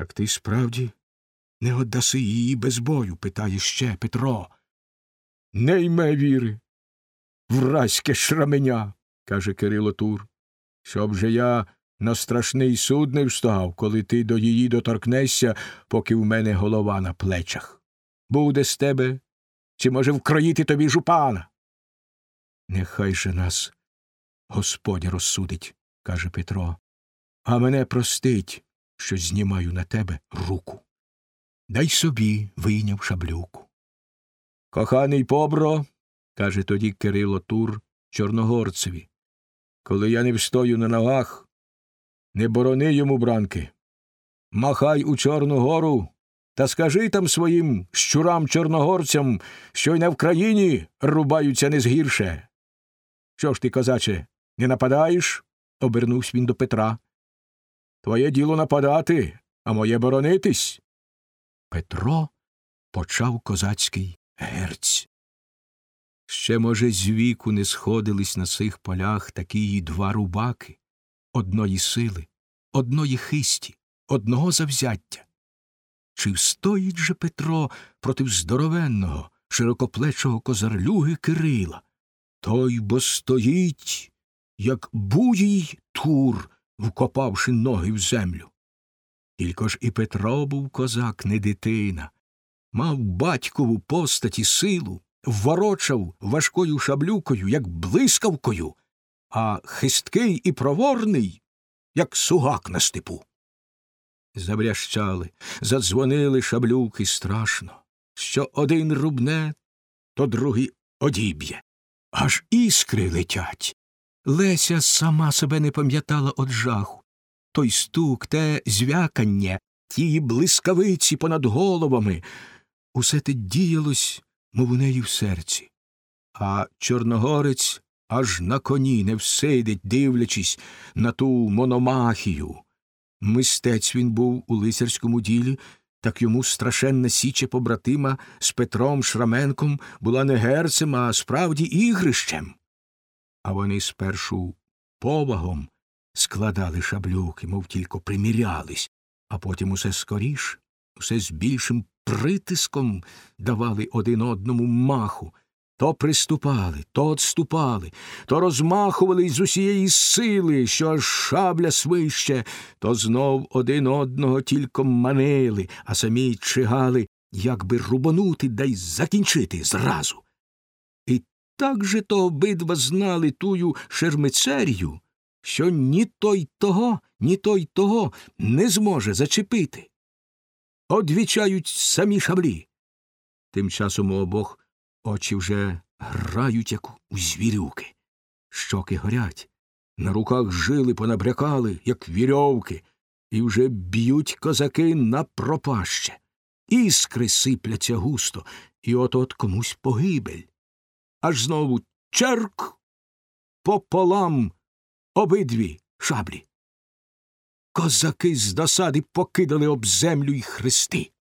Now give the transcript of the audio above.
Так ти справді не отдаси її без бою? питає ще Петро. Не йме віри. Вразьке шраменя, каже Кирило Тур. Щоб же я на страшний суд не встав, коли ти до її доторкнешся, поки в мене голова на плечах. Буде з тебе, чи може вкроїти тобі жупана? Нехай же нас Господь розсудить, каже Петро, а мене простить, що знімаю на тебе руку. Дай собі вийняв шаблюку. Коханий побро, каже тоді Кирило Тур Чорногорцеві, коли я не встою на ногах, не борони йому бранки. Махай у Чорну гору та скажи там своїм щурам чорногорцям, що й на Вкраїні рубаються не згірше. Що ж ти, козаче, не нападаєш? обернувся він до Петра. Твоє діло нападати, а моє боронитись. Петро почав козацький герць. Ще, може, з віку не сходились на сих полях такі два рубаки одної сили, одної хисті, одного завзяття. Чи встоїть же Петро проти здоровенного, широкоплечого козарлюги Кирила? Той бо стоїть, як буїй тур, вкопавши ноги в землю. Тільки ж і Петро був козак, не дитина, мав батькову постаті силу, вворочав важкою шаблюкою, як блискавкою, а хисткий і проворний, як сугак на степу. Забрящали, задзвонили шаблюки страшно. Що один рубне, то другий одіб'є. Аж іскри летять. Леся сама себе не пам'ятала од жаху. Той стук, те звякання, ті блискавиці понад головами. Усе те діялось, мов у неї в серці. А Чорногорець аж на коні не всидить, дивлячись на ту мономахію. Мистець він був у лицарському ділі, так йому страшенна січа побратима з Петром Шраменком була не герцем, а справді ігрищем. А вони спершу повагом складали шаблюки, мов тільки примірялись, а потім усе скоріш, усе з більшим притиском давали один одному маху, то приступали, то отступали, то розмахували з усієї сили, що аж шабля свище, то знов один одного тільки манили, а самі чигали, як би рубанути да й закінчити зразу. Так же то обидва знали тую шермицерію, що ні той того, ні той того не зможе зачепити. Одвічають самі шаблі. Тим часом у обох Очі вже грають, як у звірюки. Щоки горять, на руках жили понабрякали, як вірьовки, і вже б'ють козаки на пропаще. Іскри сипляться густо, і от от комусь погибель. Аж знову черк пополам обидві шаблі. Козаки з досади покидали об землю й хрести.